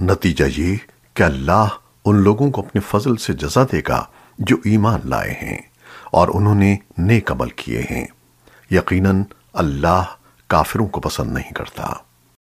نتیجہ یہ کہ اللہ ان لوگوں کو اپنے فضل سے جزا دے گا جو ایمان لائے ہیں اور انہوں نے نیک عمل کیے ہیں۔ یقیناً اللہ کافروں کو پسند نہیں کرتا۔